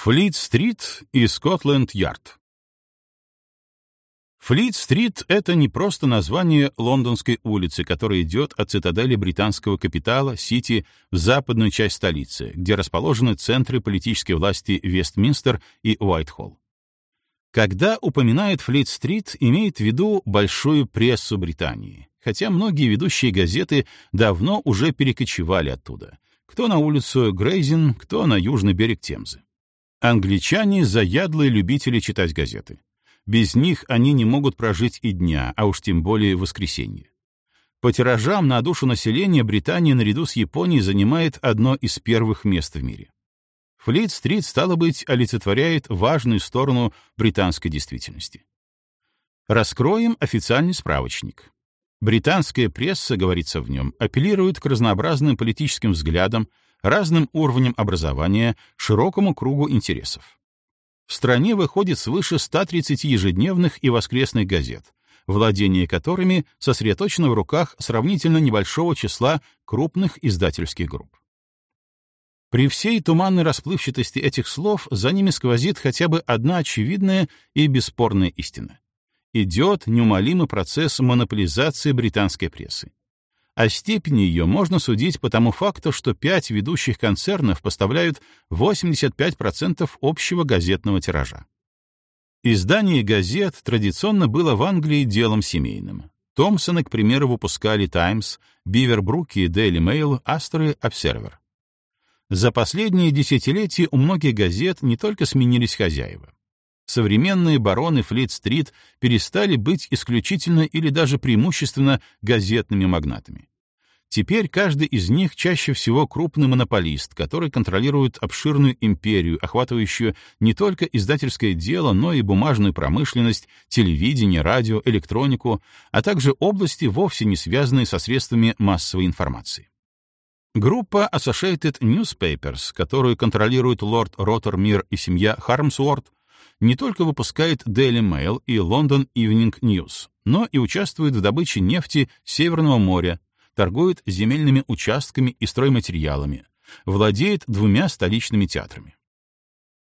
Флит-стрит и Скотленд-Ярд Флит-стрит — это не просто название лондонской улицы, которая идет от цитадели британского капитала, Сити, в западную часть столицы, где расположены центры политической власти Вестминстер и Уайтхолл. Когда упоминает Флит-стрит, имеет в виду большую прессу Британии, хотя многие ведущие газеты давно уже перекочевали оттуда. Кто на улицу Грейзин, кто на южный берег Темзы. Англичане — заядлые любители читать газеты. Без них они не могут прожить и дня, а уж тем более воскресенье. По тиражам на душу населения Британия наряду с Японией занимает одно из первых мест в мире. Флит-стрит, стало быть, олицетворяет важную сторону британской действительности. Раскроем официальный справочник. Британская пресса, говорится в нем, апеллирует к разнообразным политическим взглядам, разным уровням образования, широкому кругу интересов. В стране выходит свыше 130 ежедневных и воскресных газет, владение которыми сосредоточено в руках сравнительно небольшого числа крупных издательских групп. При всей туманной расплывчатости этих слов за ними сквозит хотя бы одна очевидная и бесспорная истина. Идет неумолимый процесс монополизации британской прессы. О степени ее можно судить по тому факту, что пять ведущих концернов поставляют 85% общего газетного тиража. Издание газет традиционно было в Англии делом семейным. Томпсоны, к примеру, выпускали «Таймс», Бивербруки, «Дейли Mail, «Астеры», «Обсервер». За последние десятилетия у многих газет не только сменились хозяева. Современные бароны Флит-стрит перестали быть исключительно или даже преимущественно газетными магнатами. Теперь каждый из них чаще всего крупный монополист, который контролирует обширную империю, охватывающую не только издательское дело, но и бумажную промышленность, телевидение, радио, электронику, а также области, вовсе не связанные со средствами массовой информации. Группа Associated Newspapers, которую контролируют лорд Роттермир и семья Хармсуорт, не только выпускает Daily Mail и London Evening News, но и участвует в добыче нефти Северного моря, торгует земельными участками и стройматериалами, владеет двумя столичными театрами.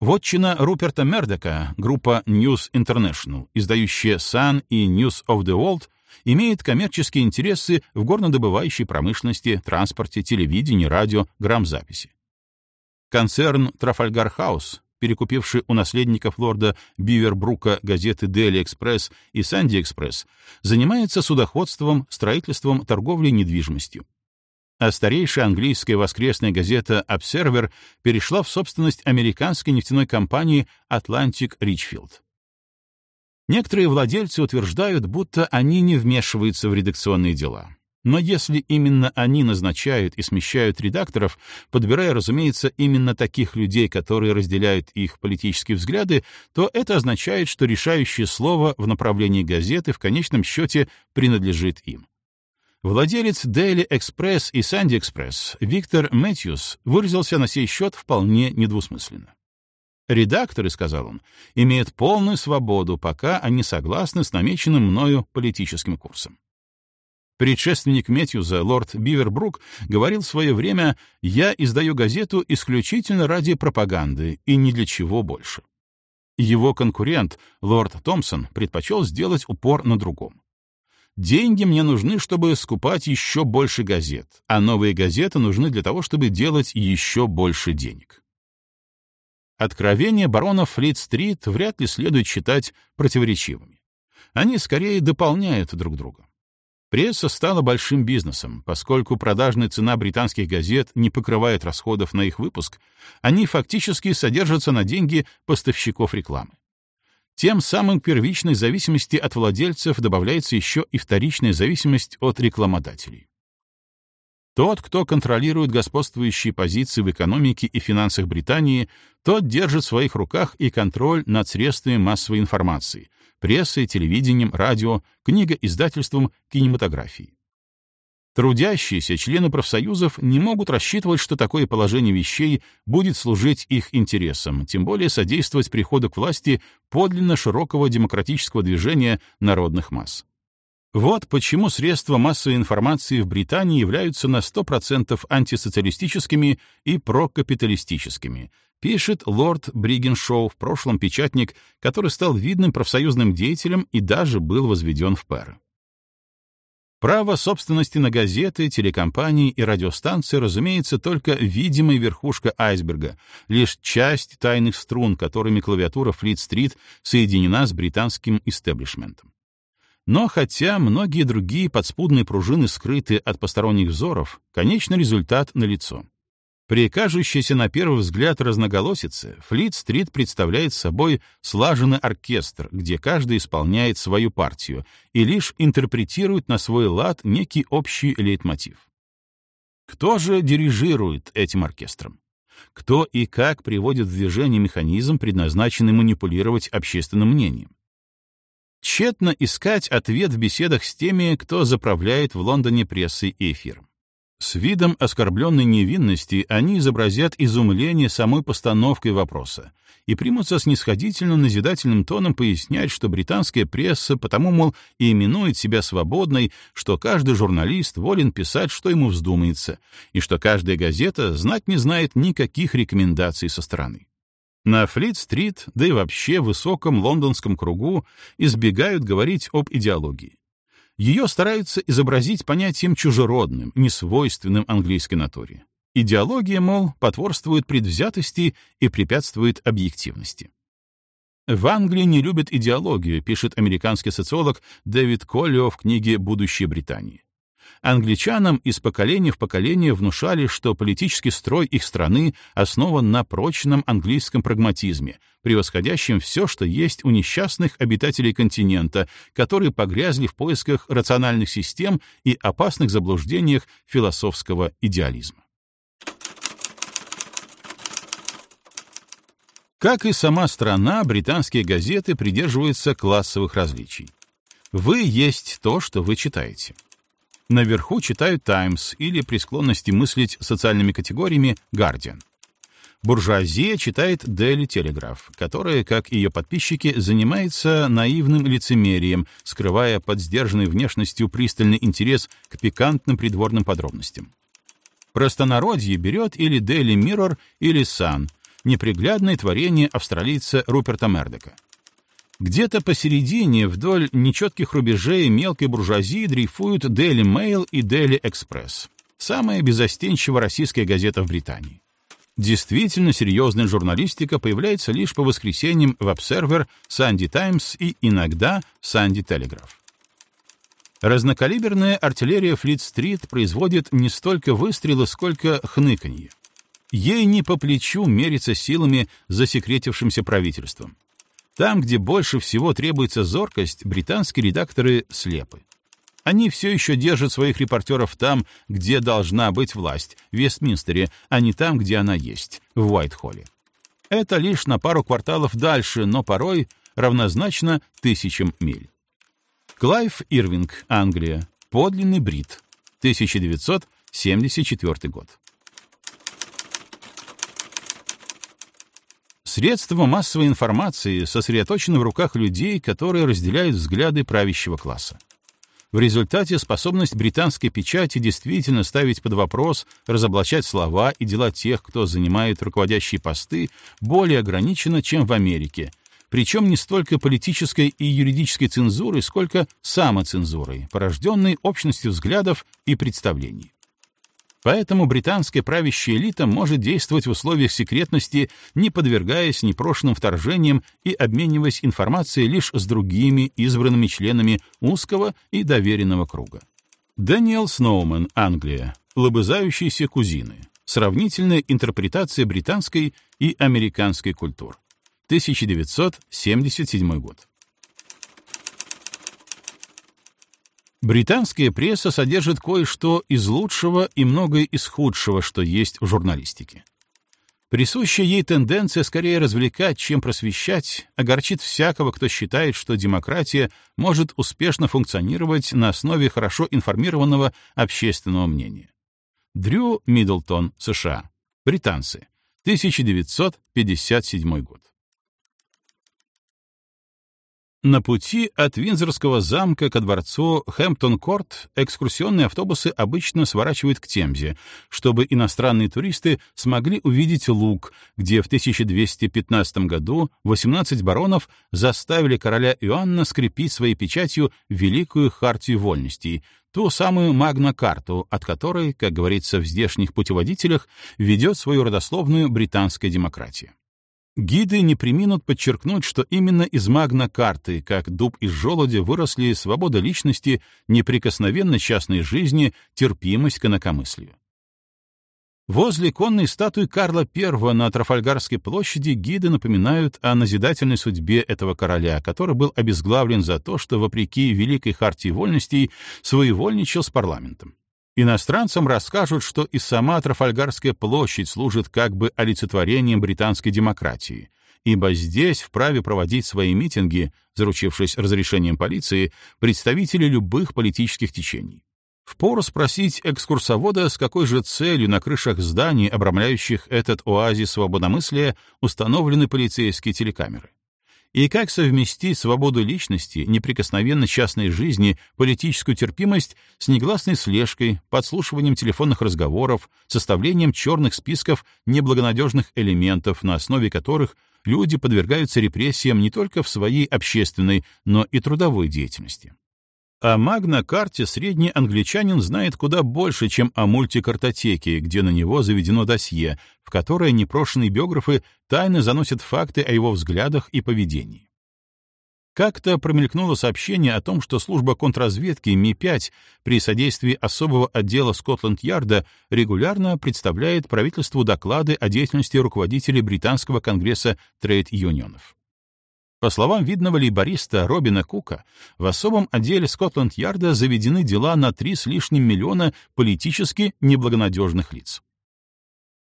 Вотчина Руперта Мердока, группа News International, издающая Sun и News of the World, имеет коммерческие интересы в горнодобывающей промышленности, транспорте, телевидении, радио, грамзаписи. Концерн Трафальгар Хаус перекупивший у наследников лорда Бивербрука газеты «Дейли Экспресс» и «Санди Экспресс», занимается судоходством, строительством, торговлей недвижимостью. А старейшая английская воскресная газета «Обсервер» перешла в собственность американской нефтяной компании «Атлантик Ричфилд». Некоторые владельцы утверждают, будто они не вмешиваются в редакционные дела. Но если именно они назначают и смещают редакторов, подбирая, разумеется, именно таких людей, которые разделяют их политические взгляды, то это означает, что решающее слово в направлении газеты в конечном счете принадлежит им. Владелец Daily Express и Sunday Express Виктор Мэтьюс выразился на сей счет вполне недвусмысленно. Редакторы, сказал он, имеют полную свободу, пока они согласны с намеченным мною политическим курсом. Предшественник Метьюза, лорд Бивербрук, говорил в свое время «Я издаю газету исключительно ради пропаганды и ни для чего больше». Его конкурент, лорд Томпсон, предпочел сделать упор на другом. «Деньги мне нужны, чтобы скупать еще больше газет, а новые газеты нужны для того, чтобы делать еще больше денег». Откровения барона Флит-стрит вряд ли следует считать противоречивыми. Они скорее дополняют друг друга. Пресса стала большим бизнесом, поскольку продажная цена британских газет не покрывает расходов на их выпуск, они фактически содержатся на деньги поставщиков рекламы. Тем самым первичной зависимости от владельцев добавляется еще и вторичная зависимость от рекламодателей. Тот, кто контролирует господствующие позиции в экономике и финансах Британии, тот держит в своих руках и контроль над средствами массовой информации, прессой, телевидением, радио, книгоиздательством, кинематографией. Трудящиеся члены профсоюзов не могут рассчитывать, что такое положение вещей будет служить их интересам, тем более содействовать приходу к власти подлинно широкого демократического движения народных масс. Вот почему средства массовой информации в Британии являются на 100% антисоциалистическими и прокапиталистическими, пишет лорд Бригеншоу, в прошлом печатник, который стал видным профсоюзным деятелем и даже был возведен в пэры. Право собственности на газеты, телекомпании и радиостанции, разумеется, только видимая верхушка айсберга, лишь часть тайных струн, которыми клавиатура Флит-стрит соединена с британским истеблишментом. Но хотя многие другие подспудные пружины скрыты от посторонних взоров, конечный результат налицо. При кажущейся на первый взгляд разноголосице, Флит-стрит представляет собой слаженный оркестр, где каждый исполняет свою партию и лишь интерпретирует на свой лад некий общий лейтмотив. Кто же дирижирует этим оркестром? Кто и как приводит в движение механизм, предназначенный манипулировать общественным мнением? Тщетно искать ответ в беседах с теми, кто заправляет в Лондоне прессой и эфиром. С видом оскорбленной невинности они изобразят изумление самой постановкой вопроса и примутся снисходительно назидательным тоном пояснять, что британская пресса потому, мол, и именует себя свободной, что каждый журналист волен писать, что ему вздумается, и что каждая газета знать не знает никаких рекомендаций со стороны. На Флит-стрит, да и вообще в высоком лондонском кругу избегают говорить об идеологии. Ее стараются изобразить понятием чужеродным, несвойственным английской натуре. Идеология, мол, потворствует предвзятости и препятствует объективности. В Англии не любят идеологию, пишет американский социолог Дэвид Коллио в книге «Будущее Британии». Англичанам из поколения в поколение внушали, что политический строй их страны основан на прочном английском прагматизме, превосходящем все, что есть у несчастных обитателей континента, которые погрязли в поисках рациональных систем и опасных заблуждениях философского идеализма. Как и сама страна, британские газеты придерживаются классовых различий. Вы есть то, что вы читаете. Наверху читают «Таймс» или при склонности мыслить социальными категориями «Гардиан». Буржуазия читает Daily Telegraph, которая, как ее подписчики, занимается наивным лицемерием, скрывая под сдержанной внешностью пристальный интерес к пикантным придворным подробностям. Простонародье берет или Daily Mirror, или Sun, неприглядное творение австралийца Руперта Мердока. Где-то посередине, вдоль нечетких рубежей мелкой буржуазии дрейфуют Daily Mail и Daily Express, самая безостенчивая российская газета в Британии. Действительно серьезная журналистика появляется лишь по воскресеньям в Observer, Sunday Times и иногда Sunday Telegraph. Разнокалиберная артиллерия Флит-стрит производит не столько выстрелы, сколько хныканье. Ей не по плечу мериться силами засекретившимся правительством. Там, где больше всего требуется зоркость, британские редакторы слепы. Они все еще держат своих репортеров там, где должна быть власть, в Вестминстере, а не там, где она есть, в Уайтхолле. Это лишь на пару кварталов дальше, но порой равнозначно тысячам миль. Клайв Ирвинг, Англия. Подлинный брит. 1974 год. Средства массовой информации сосредоточены в руках людей, которые разделяют взгляды правящего класса. В результате способность британской печати действительно ставить под вопрос, разоблачать слова и дела тех, кто занимает руководящие посты, более ограничена, чем в Америке, причем не столько политической и юридической цензурой, сколько самоцензурой, порожденной общностью взглядов и представлений. Поэтому британская правящая элита может действовать в условиях секретности, не подвергаясь непрошенным вторжениям и обмениваясь информацией лишь с другими избранными членами узкого и доверенного круга. Дэниел Сноумен, Англия. Лобызающиеся кузины. Сравнительная интерпретация британской и американской культур. 1977 год. Британская пресса содержит кое-что из лучшего и многое из худшего, что есть в журналистике. Присущая ей тенденция скорее развлекать, чем просвещать, огорчит всякого, кто считает, что демократия может успешно функционировать на основе хорошо информированного общественного мнения. Дрю Миддлтон, США. Британцы. 1957 год. На пути от Винзорского замка ко дворцу Хэмптон-Корт экскурсионные автобусы обычно сворачивают к Темзе, чтобы иностранные туристы смогли увидеть Луг, где в 1215 году 18 баронов заставили короля Иоанна скрепить своей печатью Великую Хартию Вольностей, ту самую Магна-карту, от которой, как говорится в здешних путеводителях, ведет свою родословную британская демократия. Гиды не приминут подчеркнуть, что именно из магна-карты, как дуб из желудя, выросли свобода личности, неприкосновенность частной жизни, терпимость к инакомыслию. Возле конной статуи Карла I на Трафальгарской площади гиды напоминают о назидательной судьбе этого короля, который был обезглавлен за то, что, вопреки Великой Хартии Вольностей, своевольничал с парламентом. Иностранцам расскажут, что и сама Трафальгарская площадь служит как бы олицетворением британской демократии, ибо здесь вправе проводить свои митинги, заручившись разрешением полиции, представители любых политических течений. Впору спросить экскурсовода, с какой же целью на крышах зданий, обрамляющих этот оазис свободомыслия, установлены полицейские телекамеры и как совместить свободу личности, неприкосновенность частной жизни, политическую терпимость с негласной слежкой, подслушиванием телефонных разговоров, составлением черных списков неблагонадежных элементов, на основе которых люди подвергаются репрессиям не только в своей общественной, но и трудовой деятельности. О магна-карте средний англичанин знает куда больше, чем о мультикартотеке, где на него заведено досье, в которое непрошенные биографы тайно заносят факты о его взглядах и поведении. Как-то промелькнуло сообщение о том, что служба контрразведки Ми-5 при содействии особого отдела Скотланд-Ярда регулярно представляет правительству доклады о деятельности руководителей британского конгресса трейд-юнионов. По словам видного лейбориста Робина Кука, в особом отделе Скотланд-Ярда заведены дела на три с лишним миллиона политически неблагонадежных лиц.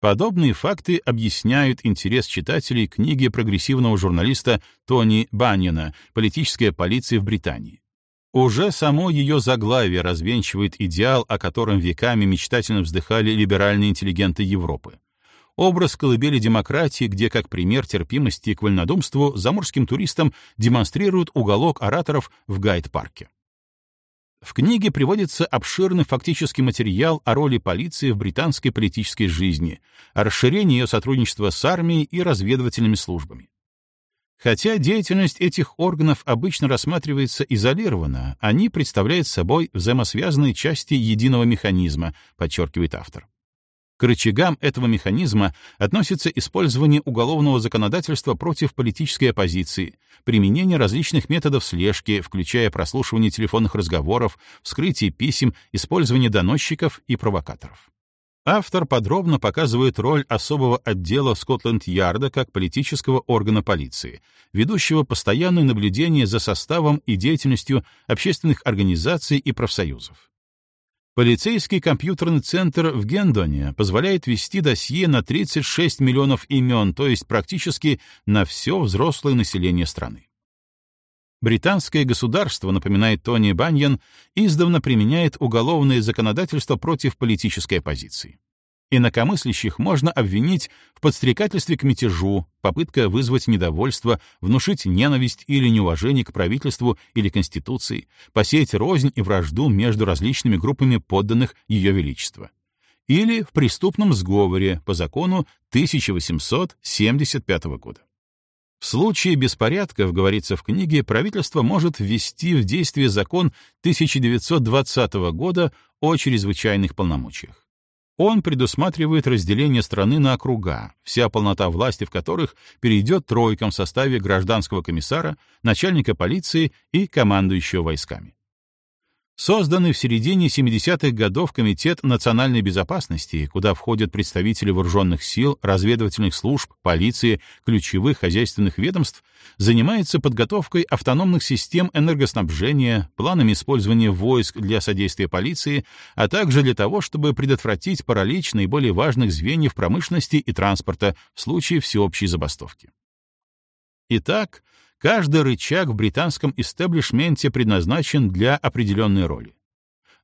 Подобные факты объясняют интерес читателей книги прогрессивного журналиста Тони Баннина «Политическая полиция в Британии». Уже само ее заглавие развенчивает идеал, о котором веками мечтательно вздыхали либеральные интеллигенты Европы образ колыбели демократии, где, как пример терпимости к вольнодумству, заморским туристам демонстрируют уголок ораторов в Гайд-парке. В книге приводится обширный фактический материал о роли полиции в британской политической жизни, о расширении ее сотрудничества с армией и разведывательными службами. Хотя деятельность этих органов обычно рассматривается изолированно, они представляют собой взаимосвязанные части единого механизма, подчеркивает автор. К рычагам этого механизма относится использование уголовного законодательства против политической оппозиции, применение различных методов слежки, включая прослушивание телефонных разговоров, вскрытие писем, использование доносчиков и провокаторов. Автор подробно показывает роль особого отдела Скотланд-Ярда как политического органа полиции, ведущего постоянное наблюдение за составом и деятельностью общественных организаций и профсоюзов. Полицейский компьютерный центр в Гендоне позволяет вести досье на 36 миллионов имен, то есть практически на все взрослое население страны. Британское государство, напоминает Тони Баньян, издавна применяет уголовное законодательство против политической оппозиции. Инакомыслящих можно обвинить в подстрекательстве к мятежу, попытка вызвать недовольство, внушить ненависть или неуважение к правительству или Конституции, посеять рознь и вражду между различными группами подданных Ее Величества. Или в преступном сговоре по закону 1875 года. В случае беспорядков, говорится в книге, правительство может ввести в действие закон 1920 года о чрезвычайных полномочиях. Он предусматривает разделение страны на округа, вся полнота власти в которых перейдет тройкам в составе гражданского комиссара, начальника полиции и командующего войсками. Созданный в середине 70-х годов Комитет национальной безопасности, куда входят представители вооруженных сил, разведывательных служб, полиции, ключевых хозяйственных ведомств, занимается подготовкой автономных систем энергоснабжения, планами использования войск для содействия полиции, а также для того, чтобы предотвратить паралич наиболее важных звеньев промышленности и транспорта в случае всеобщей забастовки. Итак, Каждый рычаг в британском истеблишменте предназначен для определенной роли.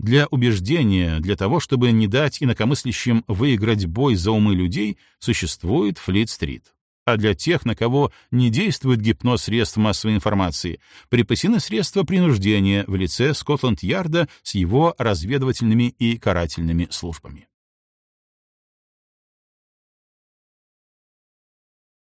Для убеждения, для того, чтобы не дать инакомыслящим выиграть бой за умы людей, существует Флит-стрит. а для тех, на кого не действует гипноз средств массовой информации, припасены средства принуждения в лице Скотланд-Ярда с его разведывательными и карательными службами.